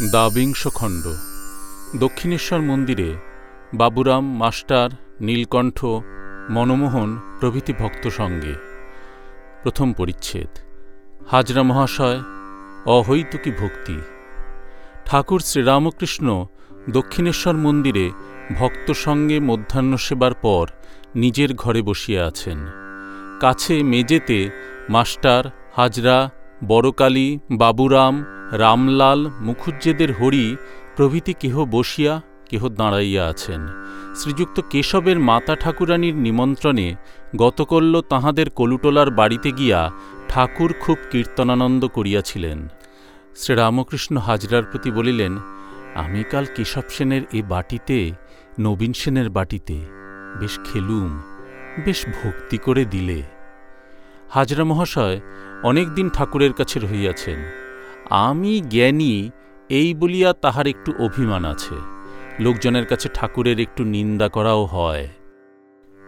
দ্বাবিংশ খণ্ড দক্ষিণেশ্বর মন্দিরে বাবুরাম, মাস্টার, নীলকণ্ঠ, মনমোহন প্রভৃতি ভক্ত সঙ্গে। প্রথম পরিচ্ছেদ। হাজরা মহাশয়, অহৈতুকী ভক্তি। ঠাকুর শ্রীরামকৃষ্ণ দক্ষিণেশ্বর মন্দিরে ভক্ত সঙ্গে মধ্যাহ্ন সেবার পর নিজের ঘরে বসিয়া আছেন। কাছে মেজেতে মাস্টার, হাজরা বড়কালী, বাবুরাম, রামলাল, মুখুজ্জেদের হরি প্রভৃতি কেহ বসিয়া, কেহ দাঁড়াইয়া আছেন। শ্রীযুক্ত কেশবের মাতা ঠাকুরানীর নিমন্ত্রণে গতকল্য তাহাদের কলুটোলার বাড়িতে গিয়া ঠাকুর খুব কীর্তনানন্দ করিয়াছিলেন। শ্রীরামকৃষ্ণ হাজরার প্রতি বলিলেন, আমি কাল কেশব সেনের এ বাটিতে, নবীন সেনের বাটিতে, বেশ খেলুম, বেশ ভক্তি করে দিলে। হাজরা মহাশয় অনেক দিন ঠাকুরের কাছে রহিয়াছেন। আমি জ্ঞানী, এই বলিয়া তাহার একটু অভিমান আছে। লোকজনের কাছে ঠাকুরের একটু নিন্দা করাও হয়।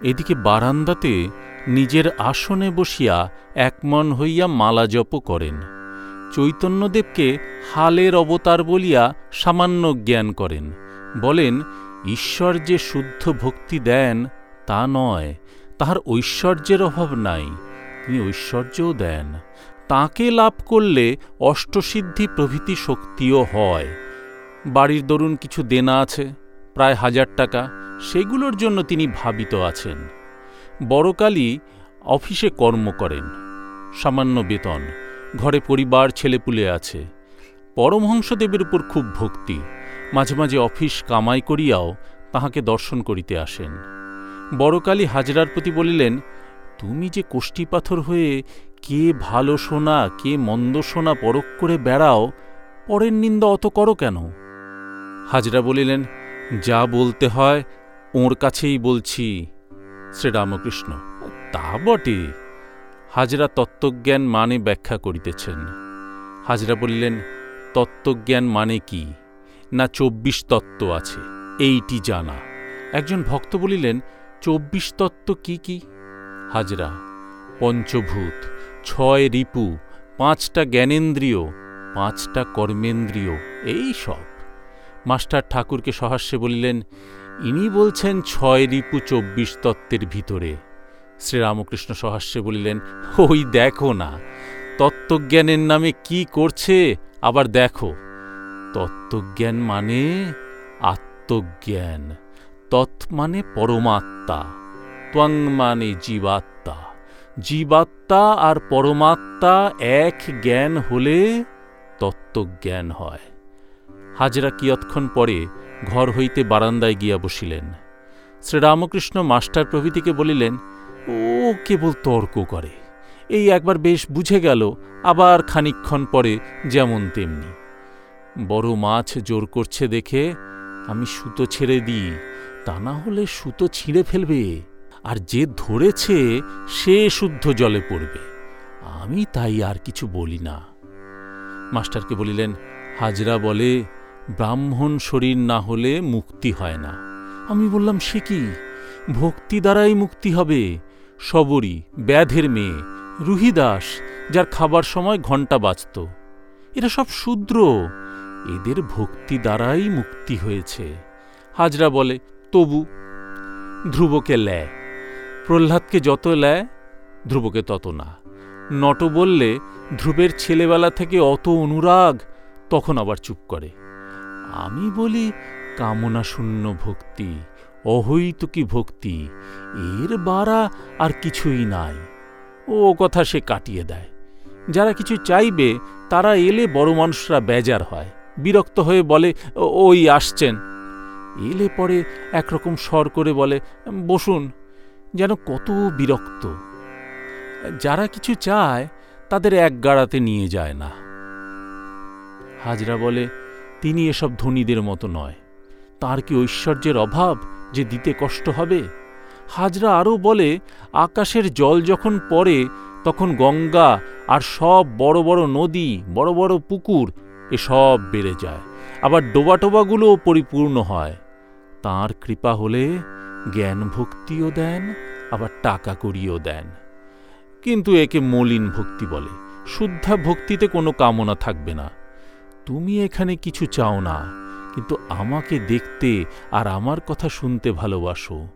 এদিকে বারান্দাতে নিজের আসনে বসিয়া একমন হইয়া মালা জপ করেন। চৈতন্যদেবকে হালের অবতার বলিয়া সামান্য জ্ঞান করেন। বলেন, ঈশ্বর যে শুদ্ধ ভক্তি দেন, তা নয়, তাহার ঐশ্বর্যের অভাব নাই। তিনি ঐশ্বর্যও দেন। তাকে লাভ করলে অষ্টসিদ্ধি প্রভৃতি শক্তিও হয়। বাড়ির দরুন কিছু দেনা আছে, প্রায় হাজার টাকা, সেগুলোর জন্য তিনি ভাবিত আছেন। বড়কালী অফিসে কর্ম করেন। সামান্য বেতন, ঘরে পরিবার, ছেলেপুলে আছে। পরমহংসদেবের উপর খুব ভক্তি। মাঝে মাঝে অফিস কামাই করিয়াও তাহাকে দর্শন করিতে আসেন। বড়কালী হাজরার প্রতি বলিলেন তুমি যে কোষ্ঠী পাথর হয়ে কে ভালো শোনা কে মন্দ শোনা পরক করে বেড়াও, পরের নিন্দা অত করো কেন? হাজরা বলিলেন, যা বলতে হয় ওর কাছেই বলছি, শ্রীরামকৃষ্ণ। তা বটে। হাজরা তত্ত্বজ্ঞান মানে ব্যাখ্যা করিতেছেন। হাজরা বলিলেন, তত্ত্বজ্ঞান মানে কি? না চব্বিশ তত্ত্ব আছে, এইটি জানা। একজন ভক্ত বলিলেন, চব্বিশ তত্ত্ব কি কি? হাজরা, পঞ্চভূত, ছয় রিপু, পাঁচটা জ্ঞানেন্দ্রিয়, পাঁচটা কর্মেন্দ্রিয়, এই সব। মাস্টার ঠাকুরকে সহাস্যে বলিলেন, ইনি বলছেন ছয় রিপু চব্বিশ তত্ত্বের ভিতরে। শ্রীরামকৃষ্ণ সহাস্যে বলিলেন, ওই দেখো না, তত্ত্বজ্ঞানের নামে কি করছে, আবার দেখো। তত্ত্বজ্ঞান মানে আত্মজ্ঞান, তৎ মানে পরমাত্মা। ত্বং মানে জীবাত্মা। জীবাত্মা আর পরমাত্মা এক জ্ঞান হলে তত্ত্বজ্ঞান হয়। হাজরা কিয়ৎক্ষণ পরে ঘর হইতে বারান্দায় গিয়া বসিলেন। শ্রীরামকৃষ্ণ মাস্টার প্রভৃতিকে বলিলেন, ও, কেবল তর্ক করে। এই একবার বেশ বুঝে গেল, আবার খানিক্ষণ পরে যেমন তেমনি। বড় মাছ জোর করছে দেখে আমি সুতো ছেড়ে দিই, তা না হলে সুতো ছিঁড়ে ফেলবে। আর যে ধরেছে সে শুদ্ধ জলে পড়বে। আমি তাই আর কিছু বলি না। মাস্টারকে বলিলেন, হাজরা বলে, ব্রাহ্মণ শরীর না হলে মুক্তি হয় না। আমি বললাম, সে কি? ভক্তি দ্বারাই মুক্তি হবে। সবরী, ব্যাধের মেয়ে, রুহিদাস, যার খাবার সময় ঘণ্টা বাজত। এরা সব শূদ্র। এদের ভক্তি দ্বারাই মুক্তি হয়েছে। হাজরা বলে, তবু ধ্রুবকে ল্যায় প্রহ্লাদকে যত ল্যায় ধ্রুবকে তত না। নট বললে, ধ্রুবের ছেলেবেলা থেকে অত অনুরাগ, তখন আবার চুপ করে। আমি বলি, কামনা শূন্য ভক্তি অহৈতুকি ভক্তি, এর বাড়া আর কিছুই নাই। ও কথা সে কাটিয়ে দেয়। যারা কিছু চাইবে, তারা এলে বড় মানুষরা বেজার হয়, বিরক্ত হয়ে বলে ওই আসছেন। এলে পরে একরকম স্বর করে বলে, বসুন। যেন কত বিরক্ত। যারা কিছু চায়, তাদের এক গাড়াতে নিয়ে যায় না। হাজরা বলে, তিনি এসব ধনীদের মতো নয়। তার কি ঐশ্বর্যের অভাব যে দিতে কষ্ট হবে? হাজরা আরও বলে, আকাশের জল যখন পড়ে, তখন গঙ্গা আর সব বড় বড় নদী, বড় বড় পুকুর, এসব বেড়ে যায়। আবার ডোবা টোবাগুলোও পরিপূর্ণ হয়। তার কৃপা হলে জ্ঞান ভক্তিও দেন, আবার টাকা করিও দেন। কিন্তু একে মলিন ভক্তি বলে। শুদ্ধা ভক্তিতে কোনো কামনা থাকবে না। তুমি এখানে কিছু চাও না, কিন্তু আমাকে দেখতে আর আমার কথা শুনতে ভালোবাসো।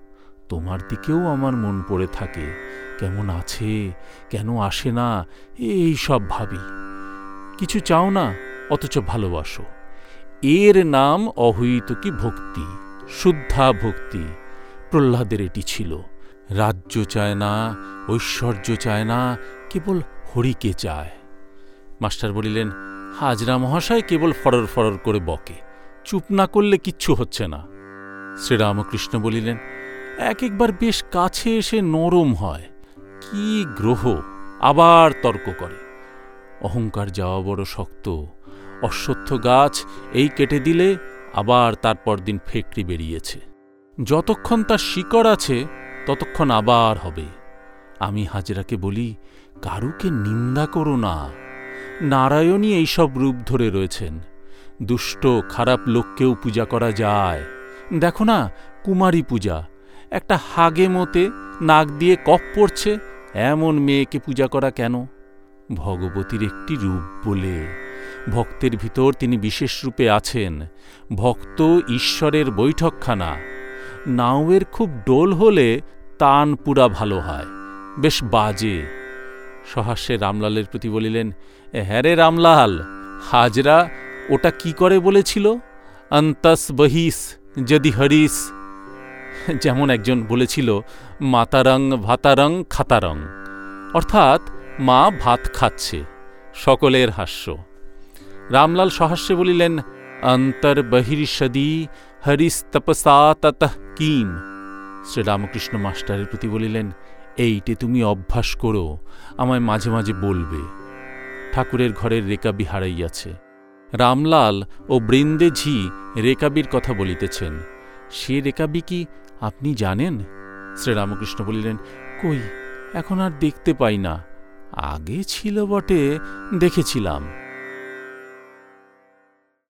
তোমার দিকেও আমার মন পড়ে থাকে। কেমন আছে, কেন আসে না, এই সব ভাবি। কিছু চাও না, অথচ ভালোবাসো। এর নাম অহৈতুকী ভক্তি? শুদ্ধা ভক্তি প্রহ্লাদের এটি ছিল। রাজ্য চায় না, ঐশ্বর্য চায় না, কেবল হরিকে চায়। মাস্টার বলিলেন, হাজরা মহাশয় কেবল ফরর ফরর করে বকে, চুপ না করলে কিচ্ছু হচ্ছে না। শ্রীরামকৃষ্ণ বলিলেন, এক একবার বেশ কাছে এসে নরম হয়, কি গ্রহ আবার তর্ক করে। অহংকার যাওয়া বড় শক্ত, অশ্বত্থ গাছ এই কেটে দিলে আবার তারপর দিন ফেকড়ি বেরিয়েছে। যতক্ষণ তার শিকড় আছে, ততক্ষণ আবার হবে। আমি হাজরাকে বলি, কারুকে নিন্দা করো না। নারায়ণই এইসব রূপ ধরে রয়েছেন। দুষ্ট খারাপ লোককেও পূজা করা যায়। দেখো না, কুমারী পূজা। একটা হাগে মতে নাক দিয়ে কপ পড়ছে, এমন মেয়েকে পূজা করা কেন? ভগবতীর একটি রূপ বলে। ভক্তের ভিতর তিনি বিশেষ রূপে আছেন। ভক্ত ঈশ্বরের বৈঠকখানা। নাওয়ের খুব ডোল হলে তান পুরা ভালো হয়। বেশ বাজে। সহাস্যে রামলালের প্রতি বলিলেন হ্যাঁ রে রামলাল, হাজরা ওটা কি করে বলেছিল? অন্তস বহিস যদি হরিস। যেমন একজন বলেছিল, মাতারং ভাতারং খাতারং। অর্থাৎ মা ভাত খাচ্ছে। সকলের হাস্য। রামলাল সহাস্যে বলিলেন অন্তর বহির্ষদি হরিস্তপসা তত কিম। শ্রীরামকৃষ্ণ মাস্টারের প্রতি বলিলেন, এইটে তুমি অভ্যাস করো, আমায় মাঝে মাঝে বলবে। ঠাকুরের ঘরের রেকাবি হারাইয়াছে। রামলাল ও বৃন্দে ঝি রেকাবির কথা বলিতেছেন। সে রেকাবি কি আপনি জানেন? শ্রীরামকৃষ্ণ বলিলেন, কই, এখন আর দেখতে পাই না। আগে ছিল বটে, দেখেছিলাম।